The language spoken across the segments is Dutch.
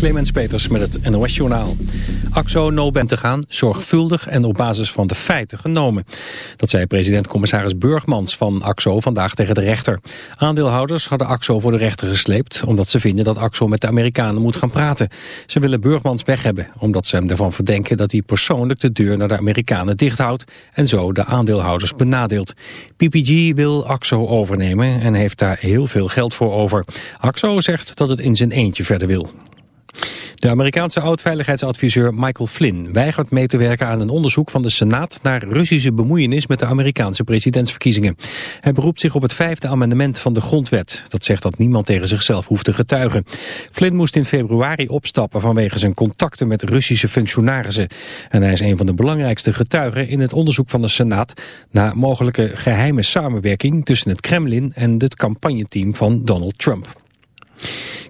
Clemens Peters met het NOS Journaal. AXO no te gaan, zorgvuldig en op basis van de feiten genomen. Dat zei president-commissaris Burgmans van AXO vandaag tegen de rechter. Aandeelhouders hadden AXO voor de rechter gesleept... omdat ze vinden dat AXO met de Amerikanen moet gaan praten. Ze willen Burgmans weg hebben, omdat ze hem ervan verdenken... dat hij persoonlijk de deur naar de Amerikanen dichthoudt... en zo de aandeelhouders benadeelt. PPG wil AXO overnemen en heeft daar heel veel geld voor over. AXO zegt dat het in zijn eentje verder wil. De Amerikaanse oud-veiligheidsadviseur Michael Flynn weigert mee te werken aan een onderzoek van de Senaat naar Russische bemoeienis met de Amerikaanse presidentsverkiezingen. Hij beroept zich op het vijfde amendement van de grondwet. Dat zegt dat niemand tegen zichzelf hoeft te getuigen. Flynn moest in februari opstappen vanwege zijn contacten met Russische functionarissen. En hij is een van de belangrijkste getuigen in het onderzoek van de Senaat naar mogelijke geheime samenwerking tussen het Kremlin en het campagneteam van Donald Trump.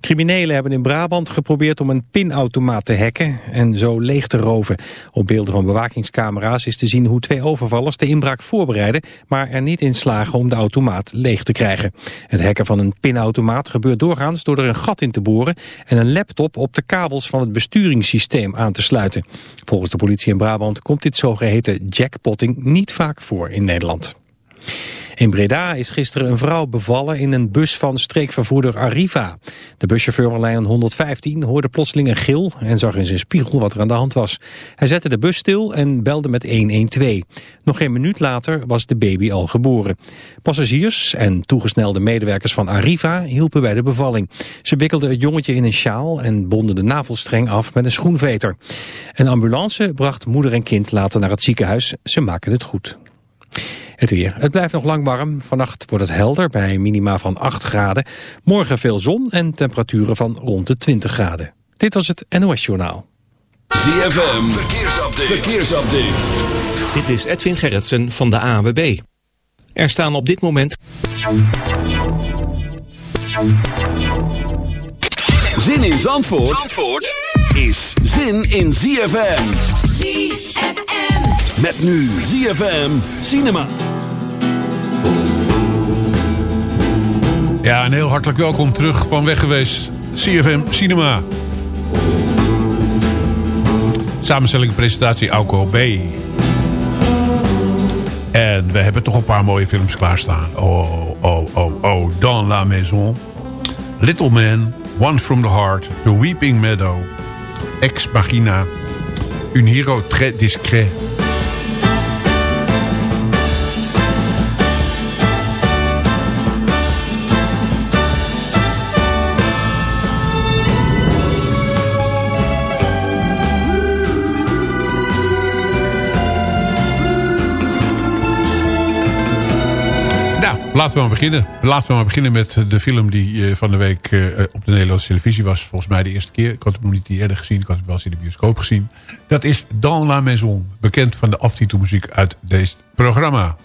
Criminelen hebben in Brabant geprobeerd om een pinautomaat te hacken en zo leeg te roven. Op beelden van bewakingscamera's is te zien hoe twee overvallers de inbraak voorbereiden, maar er niet in slagen om de automaat leeg te krijgen. Het hacken van een pinautomaat gebeurt doorgaans door er een gat in te boren en een laptop op de kabels van het besturingssysteem aan te sluiten. Volgens de politie in Brabant komt dit zogeheten jackpotting niet vaak voor in Nederland. In Breda is gisteren een vrouw bevallen in een bus van streekvervoerder Arriva. De buschauffeur van lijn 115 hoorde plotseling een gil en zag in zijn spiegel wat er aan de hand was. Hij zette de bus stil en belde met 112. Nog geen minuut later was de baby al geboren. Passagiers en toegesnelde medewerkers van Arriva hielpen bij de bevalling. Ze wikkelden het jongetje in een sjaal en bonden de navelstreng af met een schoenveter. Een ambulance bracht moeder en kind later naar het ziekenhuis. Ze maken het goed. Het weer. Het blijft nog lang warm. Vannacht wordt het helder bij minima van 8 graden. Morgen veel zon en temperaturen van rond de 20 graden. Dit was het NOS Journaal. ZFM. Verkeersupdate. Verkeersupdate. Dit is Edwin Gerritsen van de AWB. Er staan op dit moment... Zin in Zandvoort, Zandvoort is zin in ZFM. ZFM. Met nu ZFM Cinema. Ja, en heel hartelijk welkom terug van weg geweest. CFM Cinema. Samenstelling en presentatie Auko B. En we hebben toch een paar mooie films klaarstaan. Oh, oh, oh, oh. Dans la Maison. Little Man. One from the Heart. The Weeping Meadow. Ex Machina. Un hero très discret. Laten we maar beginnen. Laten we maar beginnen met de film die uh, van de week uh, op de Nederlandse televisie was. Volgens mij de eerste keer. Ik had hem nog niet eerder gezien. Ik had hem wel eens in de bioscoop gezien. Dat is Dans la Maison. Bekend van de aftitelmuziek uit deze programma.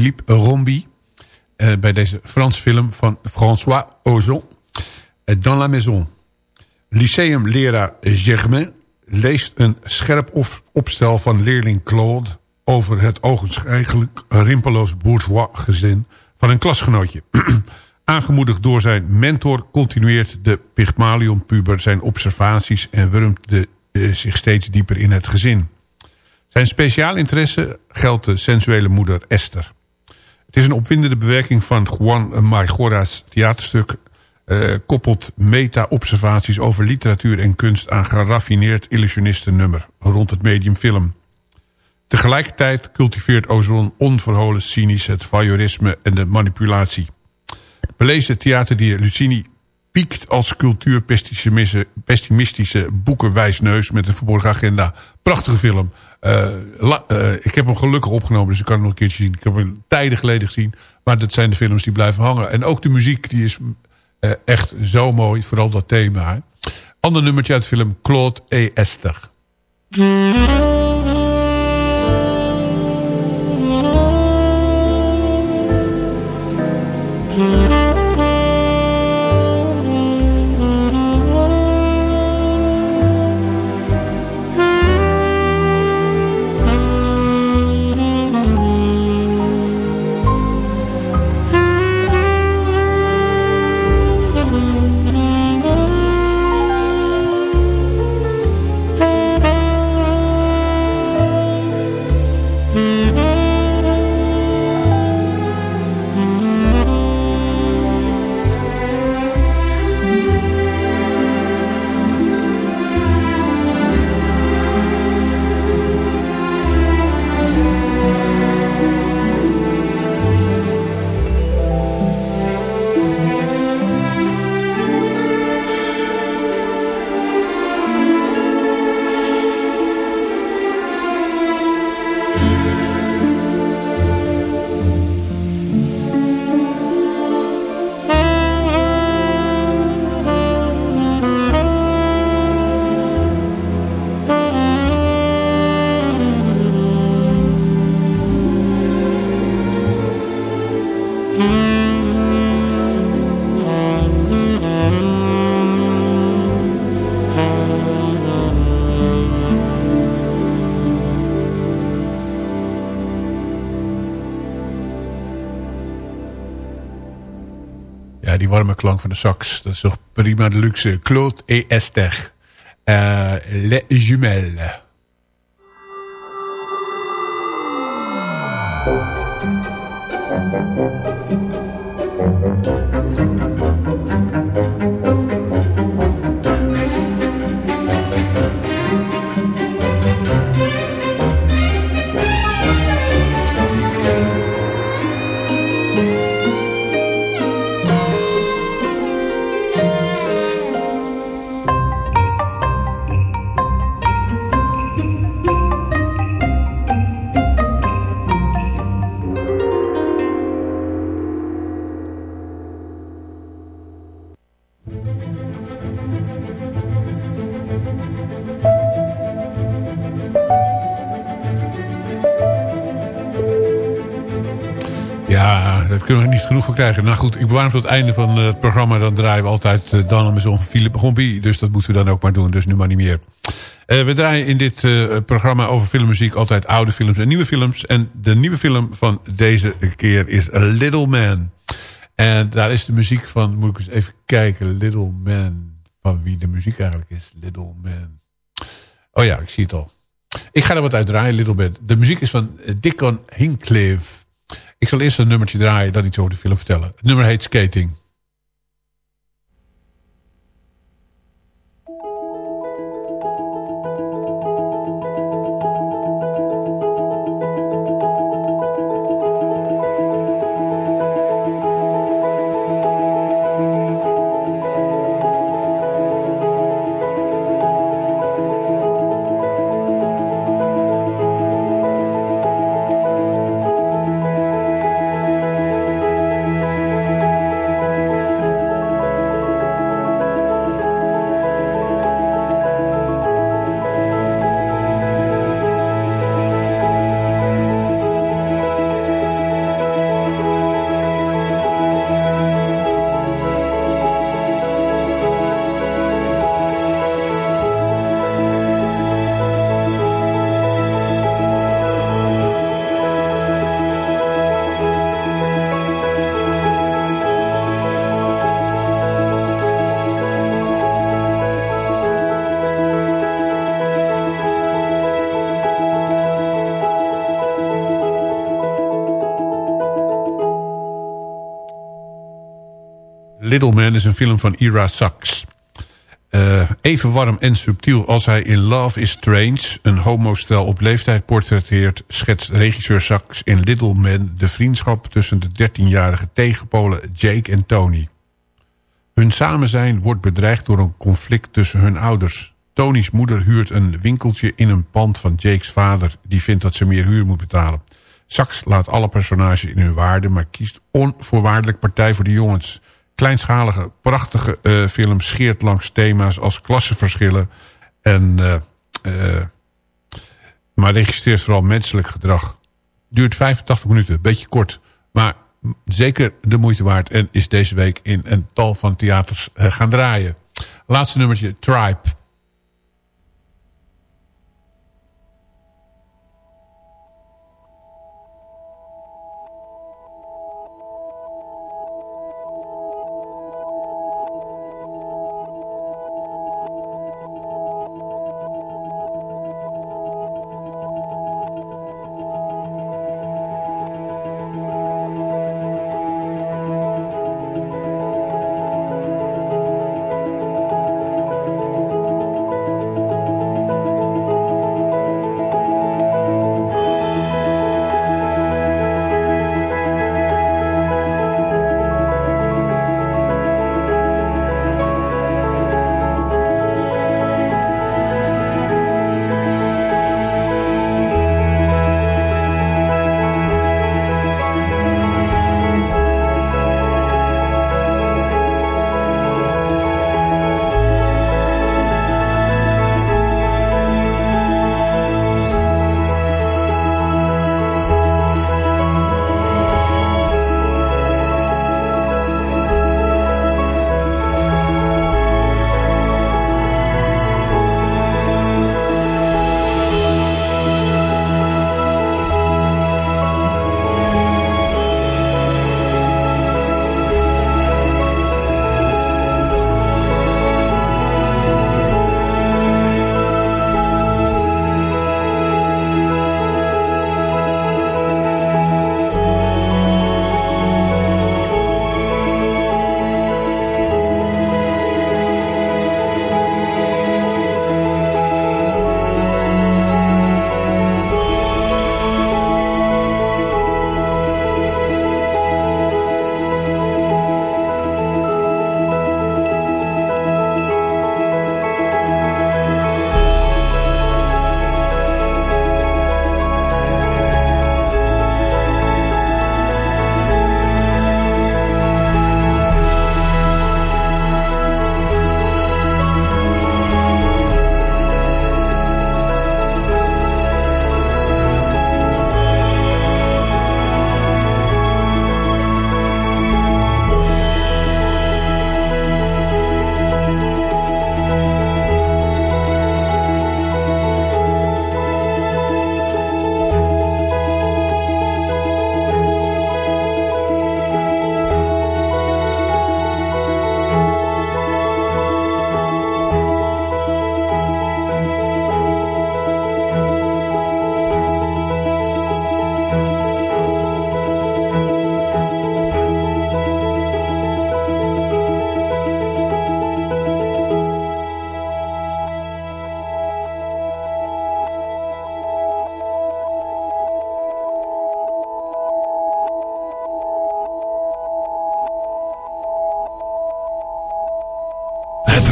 Philippe Rombi. Uh, bij deze Frans film van François Ozon. Uh, Dans la Maison. Lyceumleraar Germain leest een scherp opstel van leerling Claude... over het ogenschijnlijk rimpeloos bourgeois gezin van een klasgenootje. Aangemoedigd door zijn mentor continueert de Pygmalion-puber zijn observaties... en wurmt de, uh, zich steeds dieper in het gezin. Zijn speciaal interesse geldt de sensuele moeder Esther. Het is een opwindende bewerking van Juan Margora's theaterstuk... Uh, koppelt meta-observaties over literatuur en kunst... aan geraffineerd illusionistennummer rond het medium film. Tegelijkertijd cultiveert Ozon onverholen cynisch het voyeurisme en de manipulatie. Belezen theaterdier Lucini piekt als cultuurpessimistische boekenwijsneus met een verborgen agenda. Prachtige film. La, uh, ik heb hem gelukkig opgenomen, dus ik kan hem nog een keertje zien. Ik heb hem tijden geleden gezien, maar dat zijn de films die blijven hangen. En ook de muziek, die is uh, echt zo mooi, vooral dat thema. Ander nummertje uit de film, Claude et Esther. Klank van de sax. Dat is toch prima de luxe. Claude et Esther. Uh, Les Jumelles. Genoeg van krijgen. Nou goed, ik bewaar tot het einde van het programma. Dan draaien we altijd uh, Dan met zo'n Philippe Gombi. Dus dat moeten we dan ook maar doen. Dus nu maar niet meer. Uh, we draaien in dit programma over filmmuziek altijd oude films en nieuwe films. En de nieuwe film van deze keer is Little Man. En daar is de muziek van, moet ik eens even kijken. Little Man. Van wie de muziek eigenlijk is. Little Man. Oh ja, ik zie het al. Ik ga er wat uit draaien, Little Man. De muziek is van Dickon Hincliffe. Ik zal eerst een nummertje draaien, dan iets over de film vertellen. Het nummer heet Skating. Man is een film van Ira Sachs. Uh, even warm en subtiel als hij in Love is Strange... een homostel op leeftijd portretteert... schetst regisseur Sachs in Little Man... de vriendschap tussen de 13-jarige tegenpolen Jake en Tony. Hun samen zijn wordt bedreigd door een conflict tussen hun ouders. Tony's moeder huurt een winkeltje in een pand van Jake's vader... die vindt dat ze meer huur moet betalen. Sachs laat alle personages in hun waarde... maar kiest onvoorwaardelijk partij voor de jongens kleinschalige, prachtige uh, film scheert langs thema's als klassenverschillen. En, uh, uh, maar registreert vooral menselijk gedrag. Duurt 85 minuten, beetje kort. Maar zeker de moeite waard. En is deze week in een tal van theaters gaan draaien. Laatste nummertje, Tribe.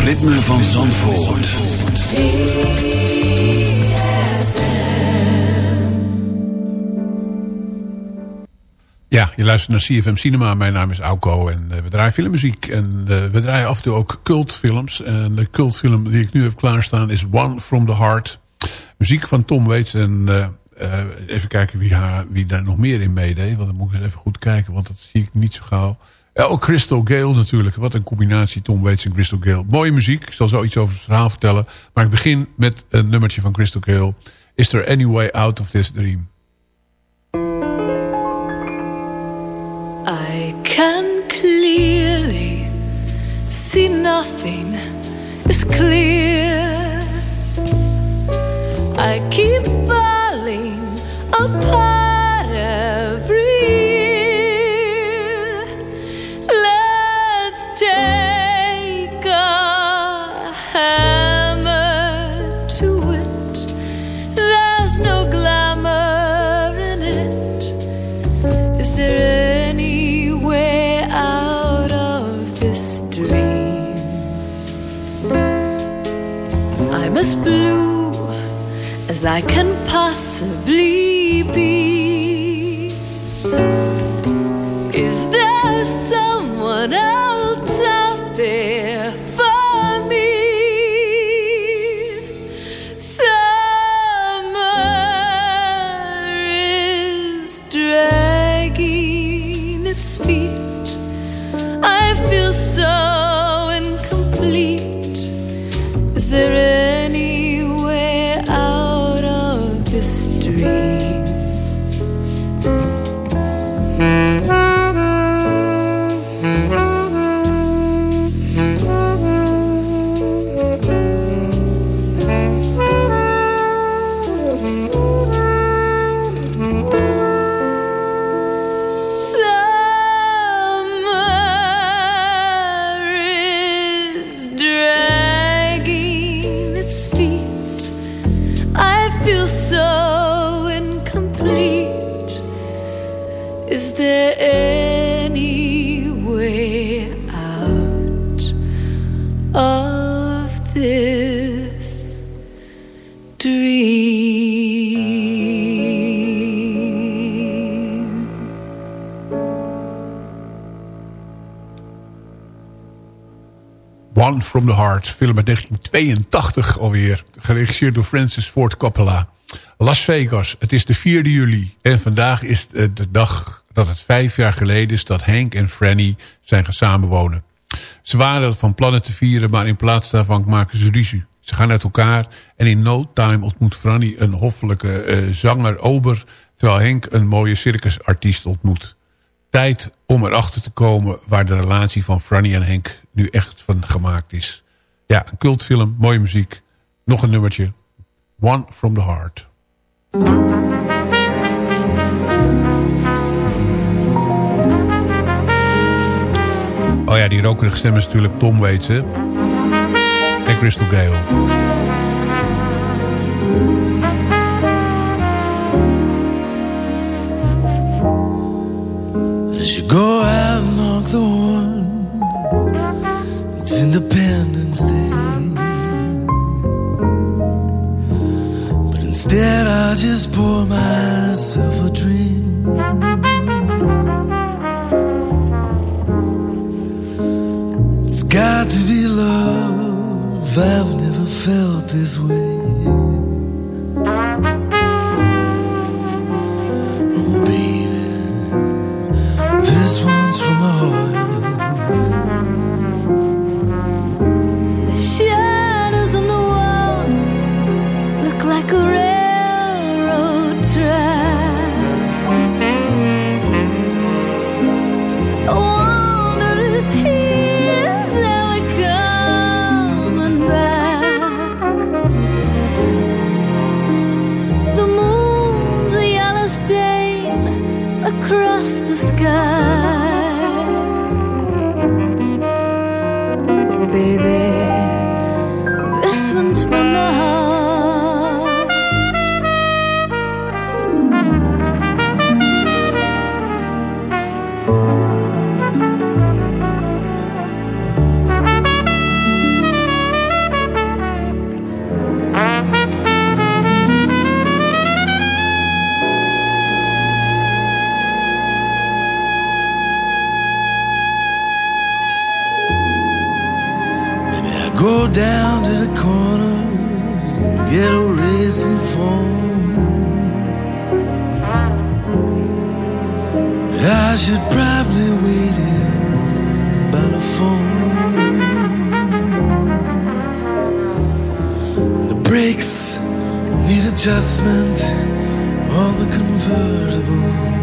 Ritme van Zandvoort. Ja, je luistert naar CFM Cinema. Mijn naam is Auko en uh, we draaien filmmuziek. En uh, we draaien af en toe ook cultfilms. En de cultfilm die ik nu heb klaarstaan is One From The Heart. Muziek van Tom Waits. En uh, even kijken wie, wie daar nog meer in meedeed. Want dan moet ik eens even goed kijken, want dat zie ik niet zo gauw. Ja, ook Crystal Gale natuurlijk. Wat een combinatie Tom Waits en Crystal Gale. Mooie muziek. Ik zal zo iets over het verhaal vertellen. Maar ik begin met een nummertje van Crystal Gale. Is there any way out of this dream? I can clearly see nothing is clear. I keep falling apart I can possibly be. Is there someone else film uit 1982 alweer. Geregisseerd door Francis Ford Coppola. Las Vegas, het is de 4e juli. En vandaag is de, de dag dat het vijf jaar geleden is... dat Hank en Franny zijn gaan samenwonen. Ze waren van plannen te vieren, maar in plaats daarvan maken ze ruzie. Ze gaan uit elkaar en in no time ontmoet Franny een hoffelijke eh, zanger Ober... terwijl Henk een mooie circusartiest ontmoet. Tijd om erachter te komen waar de relatie van Franny en Henk nu echt van gemaakt is. Ja, een cultfilm, mooie muziek. Nog een nummertje. One from the Heart. Oh ja, die rokerige stem is natuurlijk Tom Waits, hè? En Crystal Gale. The it's pour myself a drink. It's got to be love. I've never felt this way. Adjustment on the convertible.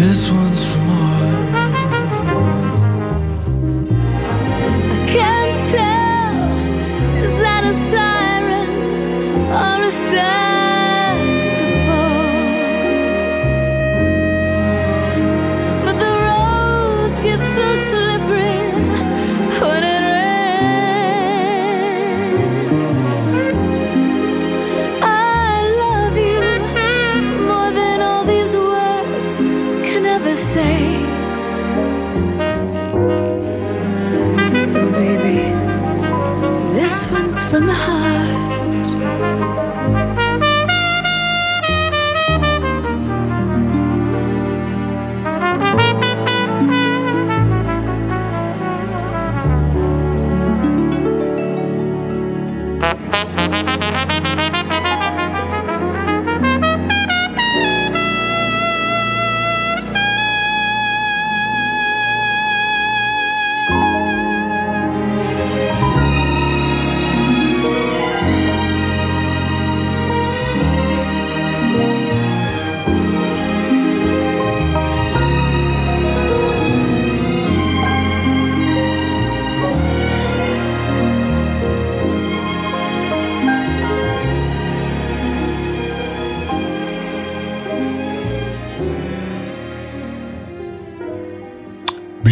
This one's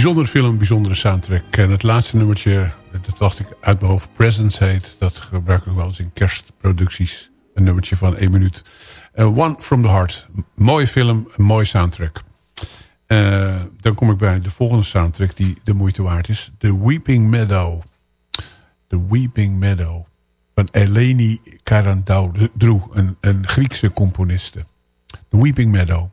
Bijzondere film, bijzondere soundtrack. En het laatste nummertje, dat dacht ik uit mijn hoofd, Presence heet. Dat gebruik ik wel eens in kerstproducties. Een nummertje van één minuut. Eh, One from the Heart. Mooie film, een mooie soundtrack. Eh, dan kom ik bij de volgende soundtrack die de moeite waard is. The Weeping Meadow. The Weeping Meadow. Van Eleni Karandou, een, een Griekse componiste. The Weeping Meadow.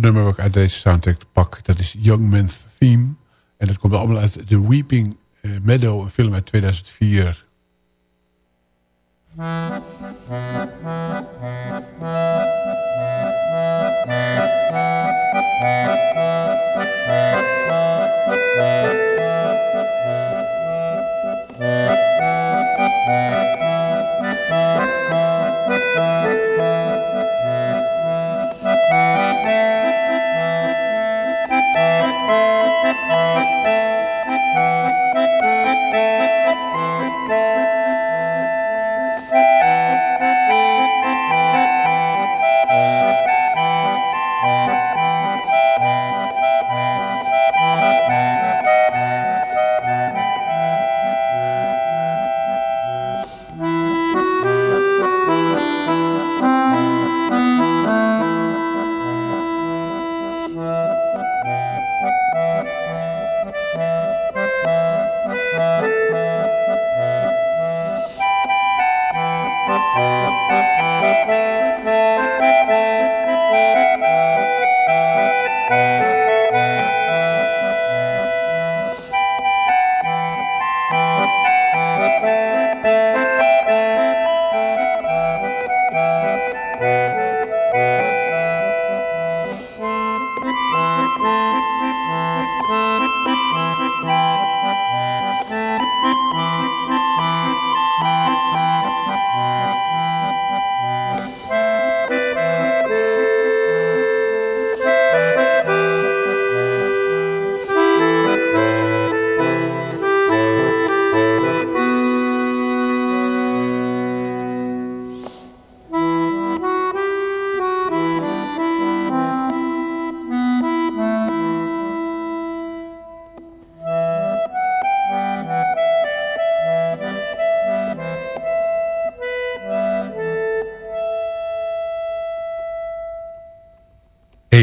Nummer wat ik uit deze soundtrack pak, dat is Young Man's Theme. En dat komt allemaal uit The Weeping eh, Meadow, een film uit 2004.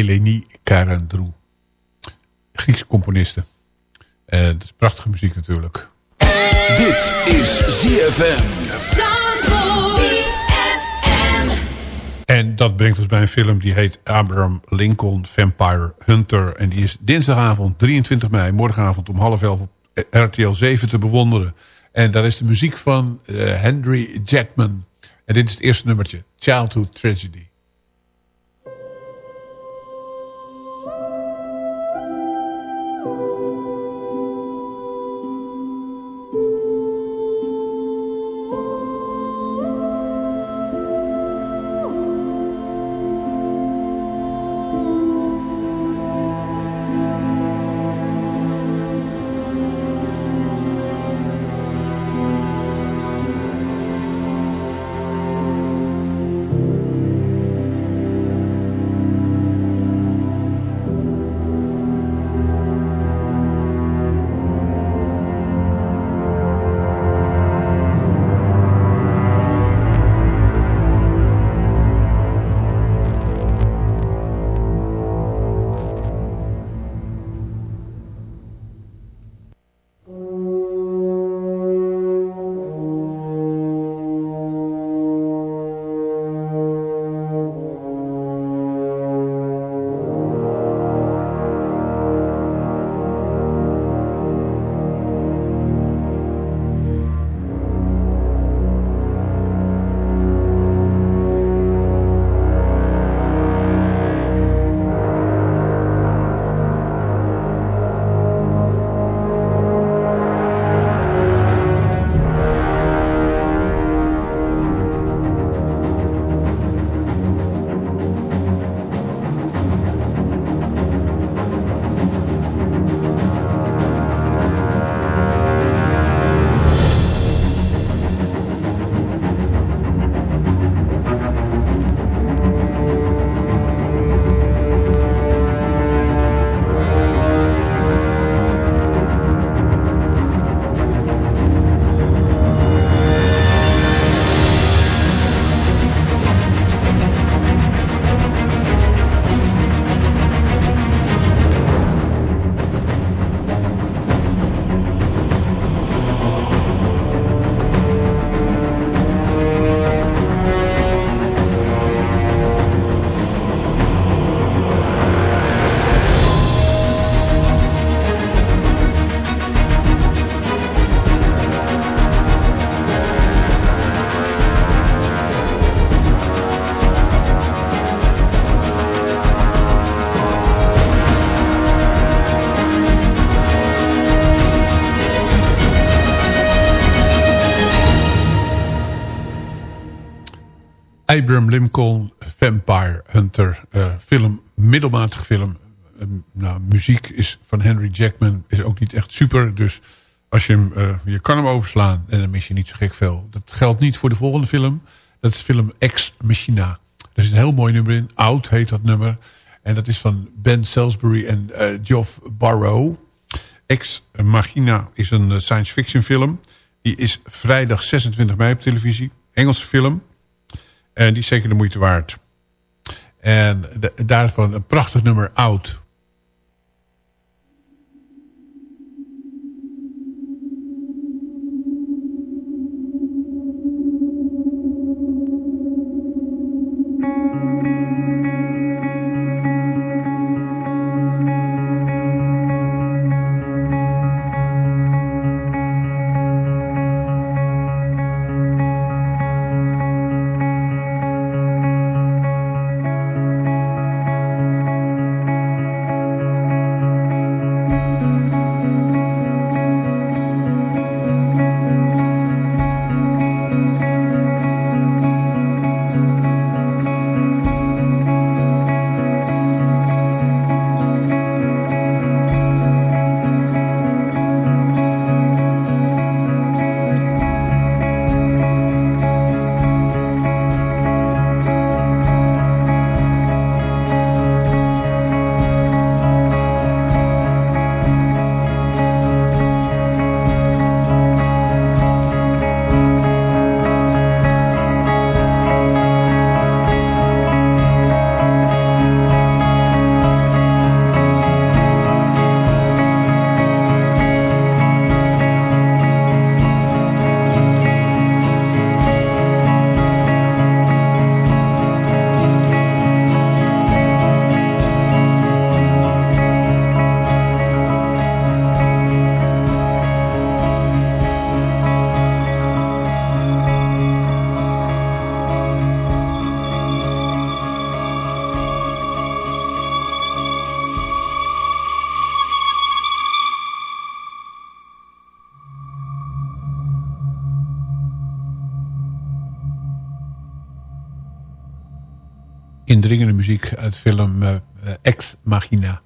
Eleni Karandrou. Griekse componiste. Uh, dat is prachtige muziek natuurlijk. Dit is ZFM. En dat brengt ons bij een film die heet Abraham Lincoln Vampire Hunter. En die is dinsdagavond 23 mei, morgenavond om half elf op RTL 7 te bewonderen. En daar is de muziek van uh, Henry Jackman. En dit is het eerste nummertje, Childhood Tragedy. Abraham Lincoln, Vampire Hunter. eh, film, middelmatig film. Nou, muziek is van Henry Jackman is ook niet echt super. Dus als je hem, eh, je kan hem overslaan en dan mis je niet zo gek veel. Dat geldt niet voor de volgende film. Dat is film Ex Machina. Er zit een heel mooi nummer in. Out heet dat nummer. En dat is van Ben Salisbury en eh Geoff Barrow. Ex Machina is een science fiction film. Die is vrijdag 26 mei op televisie. Engelse film. En die is zeker de moeite waard. En daarvan een prachtig nummer Out. Muziek uit film eh, eh, Ex Machina.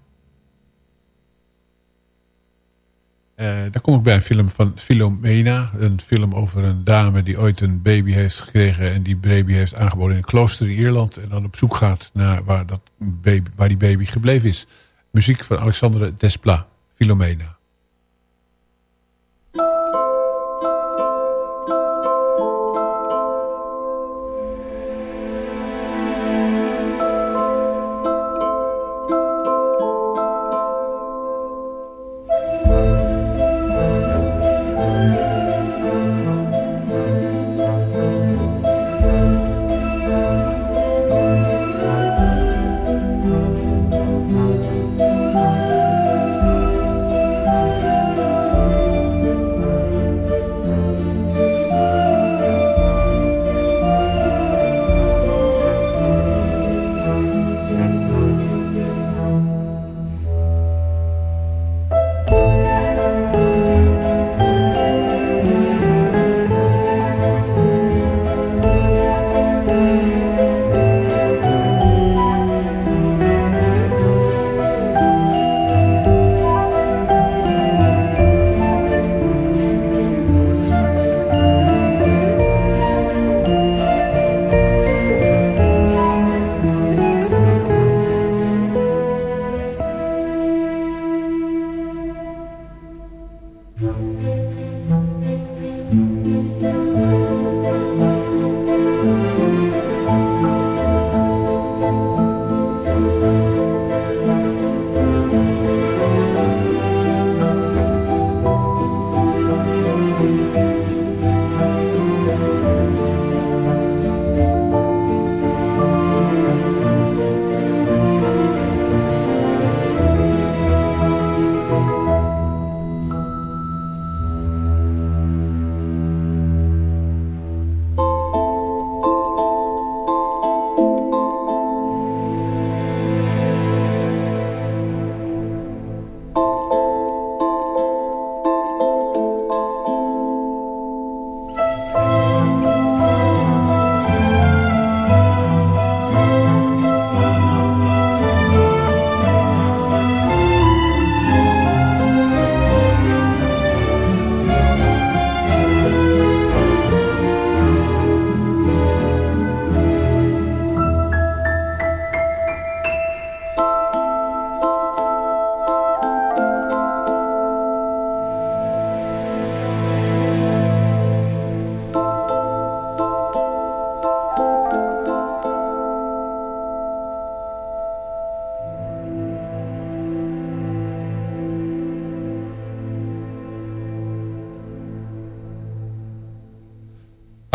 Eh, dan kom ik bij een film van Philomena. Een film over een dame die ooit een baby heeft gekregen... en die baby heeft aangeboden in een klooster in Ierland... en dan op zoek gaat naar waar, dat baby, waar die baby gebleven is. Muziek van Alexandre Desplat, Philomena.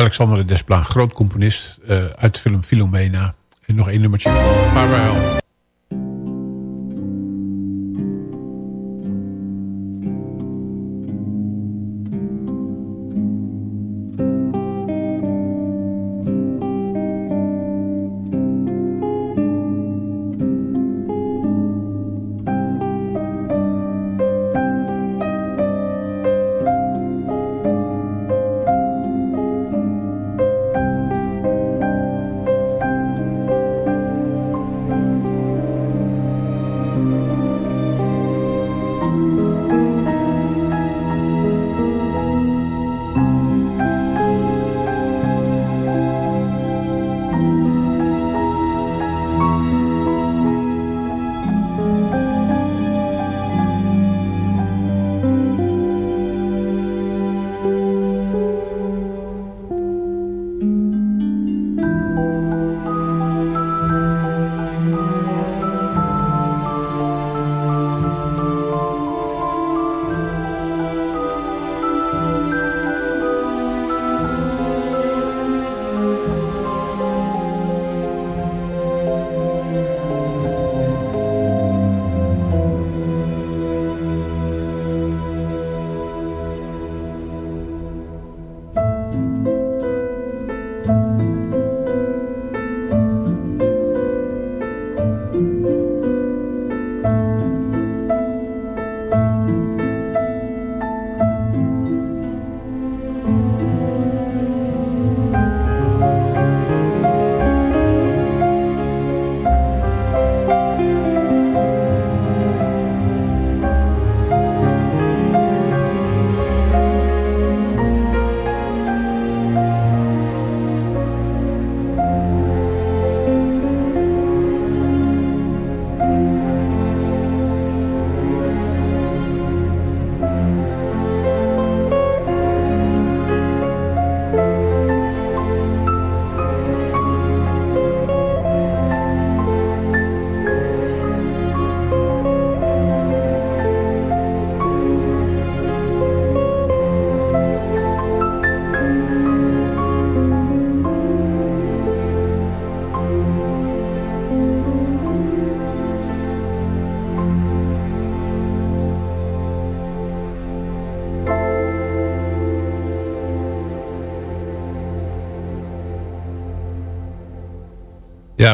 Alexandre Desplat, groot componist uh, uit de film Philomena. En nog één nummertje. Farewell.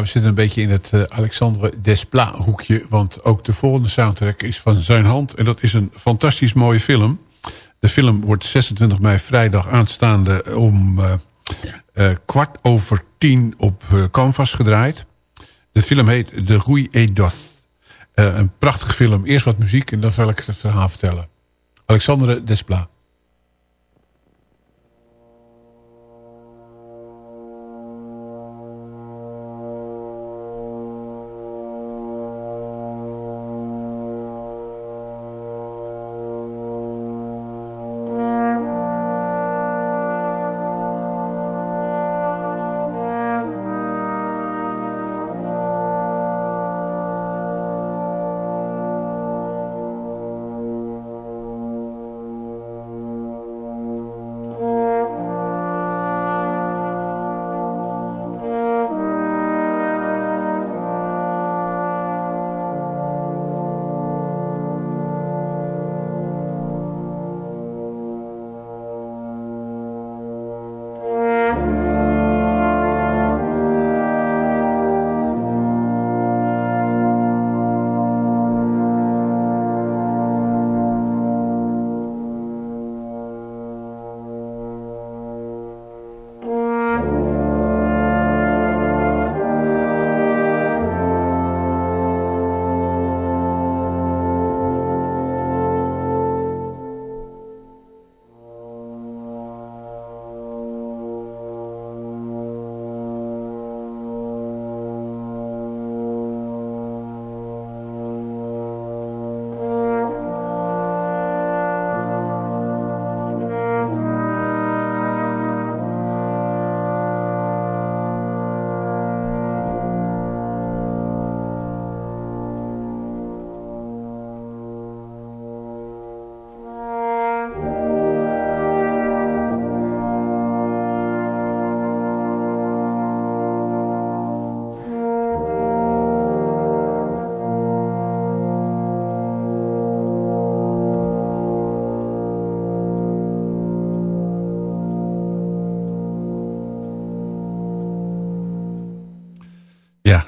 We zitten een beetje in het uh, Alexandre Desplat hoekje. Want ook de volgende soundtrack is van zijn hand. En dat is een fantastisch mooie film. De film wordt 26 mei vrijdag aanstaande om uh, uh, kwart over tien op Canvas gedraaid. De film heet De Rui et Doth. een prachtige film. Eerst wat muziek en dan zal ik het verhaal vertellen. Alexandre Desplat.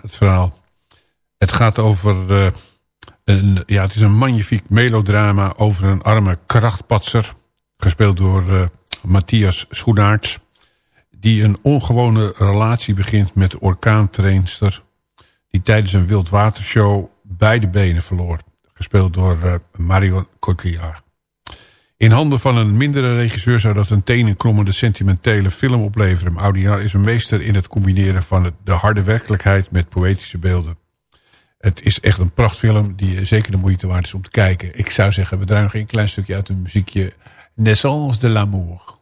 Het verhaal. Het gaat over... eh, een, ja, het is een magnifiek melodrama over een arme krachtpatser. Gespeeld door eh, Matthias Schoenaerts. Die een ongewone relatie begint met de orkaantrainster. Die tijdens een wildwatershow beide benen verloor. Gespeeld door eh, Marion Cotillard. In handen van een mindere regisseur zou dat een tenenkrommende sentimentele film opleveren. Audiard is een meester in het combineren van de harde werkelijkheid met poëtische beelden. Het is echt een prachtfilm die zeker de moeite waard is om te kijken. Ik zou zeggen, we draaien nog een klein stukje uit een muziekje Naissance de l'amour.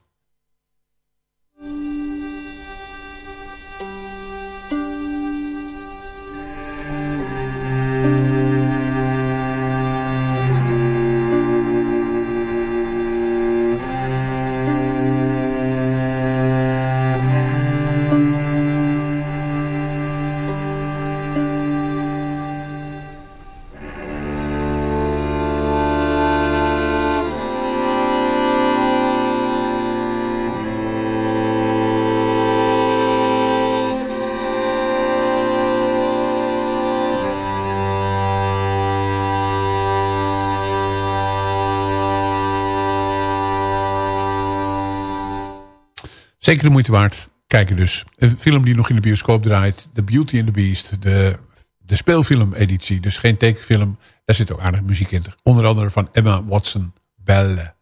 Zeker de moeite waard. Kijken dus. Een film die nog in de bioscoop draait. The Beauty and the Beast. De, de speelfilm editie. Dus geen tekenfilm. Daar zit ook aardig muziek in. Onder andere van Emma Watson. Belle.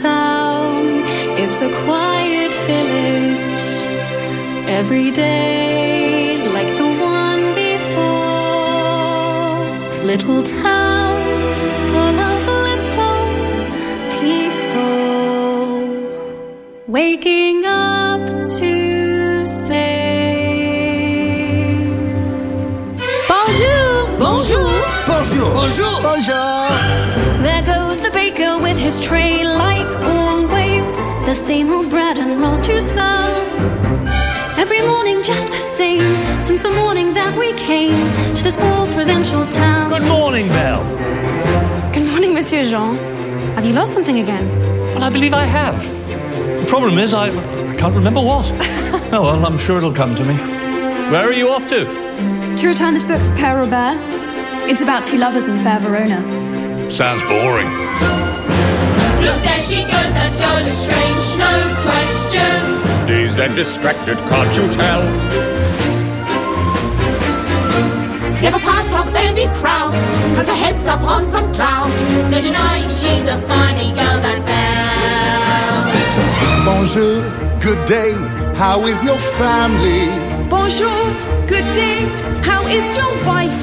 Town, it's a quiet village. Every day, like the one before. Little town, full of little people. Waking up to say, Bonjour! Bonjour! There goes the baker with his tray, like always. The same old bread and rolls to sell. Every morning, just the same, since the morning that we came to this poor provincial town. Good morning, Belle. Good morning, Monsieur Jean. Have you lost something again? Well, I believe I have. The problem is, I, I can't remember what. oh, well, I'm sure it'll come to me. Where are you off to? To return this book to Père Robert. It's about two lovers in fair Verona. Sounds boring. Look, there she goes, that girl is strange, no question. Dazed and distracted, can't you tell? Never part of any crowd, cause her head's up on some cloud. No denying she's a funny girl, that Belle. Bonjour, good day, how is your family? Bonjour, good day. How is your wife?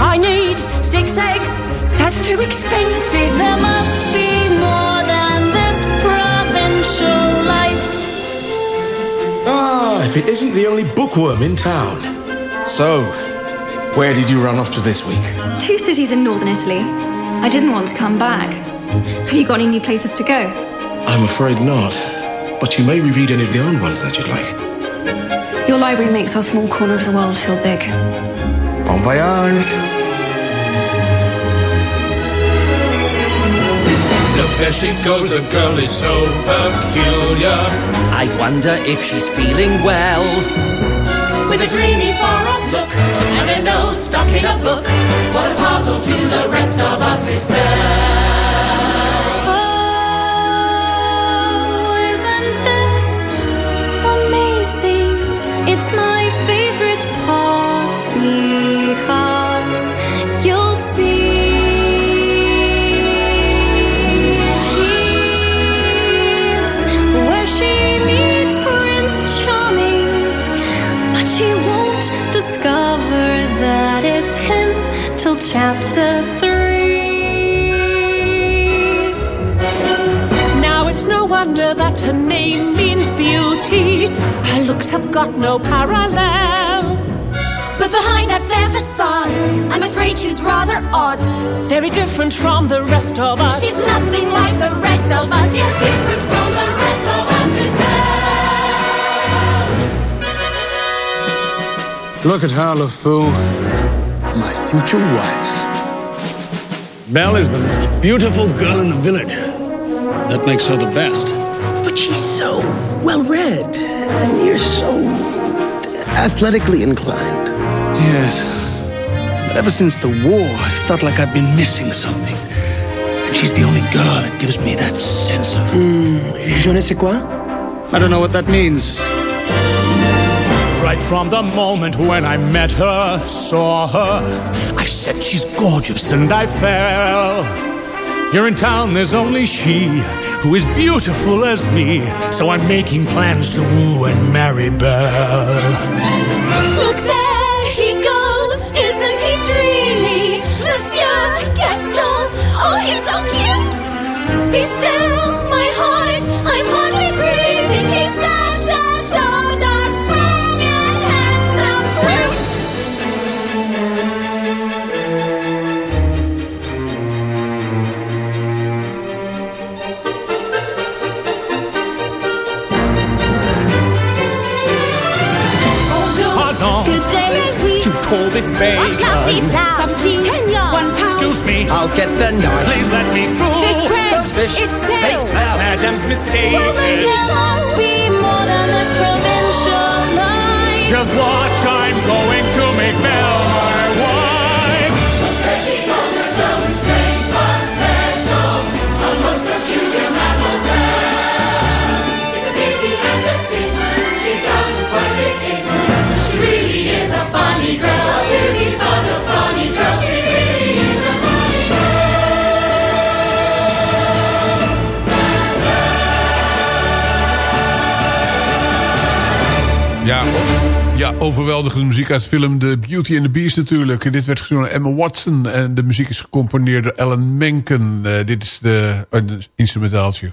I need six eggs. That's too expensive. There must be more than this provincial life. Ah, if it isn't the only bookworm in town. So, where did you run off to this week? Two cities in northern Italy. I didn't want to come back. Have you got any new places to go? I'm afraid not. But you may reread any of the old ones that you'd like. Your library makes our small corner of the world feel big. Bon voyage. There she goes, the girl is so peculiar. I wonder if she's feeling well. With a dreamy far-off look and a nose stuck in a book. What a puzzle to the rest of us is Belle. Till chapter three. Now it's no wonder that her name means beauty. Her looks have got no parallel. But behind that fair facade, I'm afraid she's rather odd. Very different from the rest of us. She's nothing like the rest of us. Yes, different from the rest of us is Belle. Look at her, LeFou. My future wife. Belle is the most beautiful girl in the village. That makes her the best. But she's so well read. And you're so athletically inclined. Yes. But ever since the war, I felt like I've been missing something. And she's the only girl that gives me that sense of. Mm, je ne sais quoi? I don't know what that means. Right from the moment when I met her, saw her, I said she's gorgeous and I fell. Here in town, there's only she who is beautiful as me. So I'm making plans to woo and marry Belle. Coffee flowers. Some tea. One pound. Excuse me. I'll get the knife. Please let me through. This bread, Those fish, it's they stale. smell. Madam's mistaken. There must be more than this provincial life. Just watch, I'm going to make Belle ja, overweldigende muziek uit de film The Beauty and the Beast natuurlijk. Dit werd gezongen door Emma Watson. En de muziek is gecomponeerd door Alan Menken. Eh, dit is de instrumentaaltje.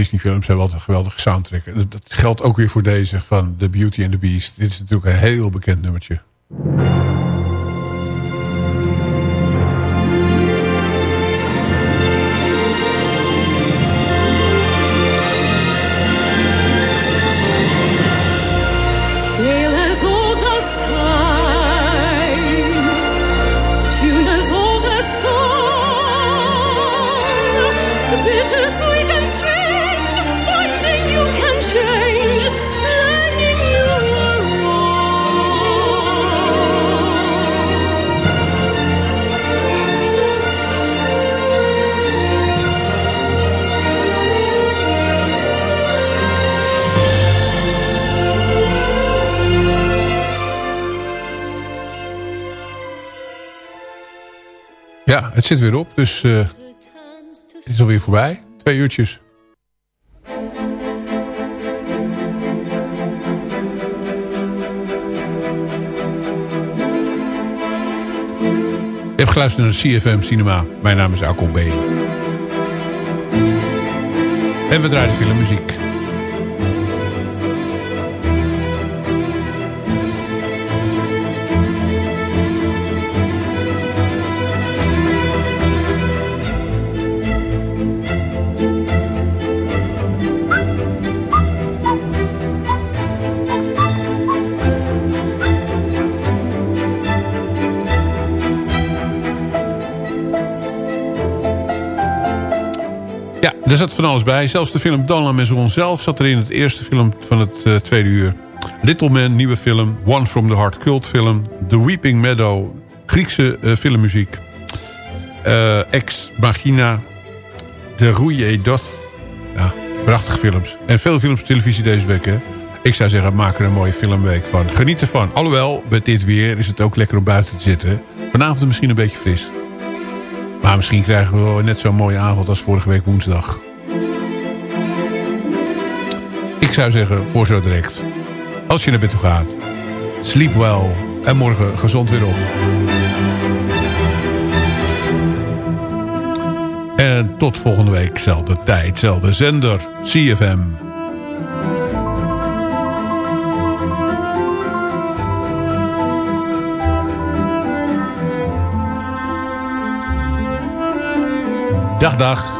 Alle Disney films hebben altijd een geweldige soundtrack. Dat geldt ook weer voor deze van The Beauty and the Beast. Dit is natuurlijk een heel bekend nummertje. Het zit weer op, dus eh, het is alweer voorbij. Twee uurtjes. Je hebt geluisterd naar de CFM Cinema. Mijn naam is Akko B. En we draaien filmmuziek. Ja, zat van alles bij. Zelfs de film Dans la Maison zelf zat er in het eerste film van het eh, tweede uur. Little Man, nieuwe film. One from the Heart, cultfilm. The Weeping Meadow, Griekse eh, filmmuziek. Eh, Ex Machina. De Rouille Doth. Ja, prachtige films. En veel films op televisie deze week, hè. Ik zou zeggen, maak er een mooie filmweek van. Geniet ervan. Alhoewel, met dit weer is het ook lekker om buiten te zitten. Vanavond misschien een beetje fris. Maar misschien krijgen we net zo'n mooie avond als vorige week woensdag. Ik zou zeggen, voor zo direct. Als je naar bed toe gaat. Sleep well. En morgen gezond weer op. En tot volgende week. Zelfde tijd, zelfde zender. CFM. Dag, dag.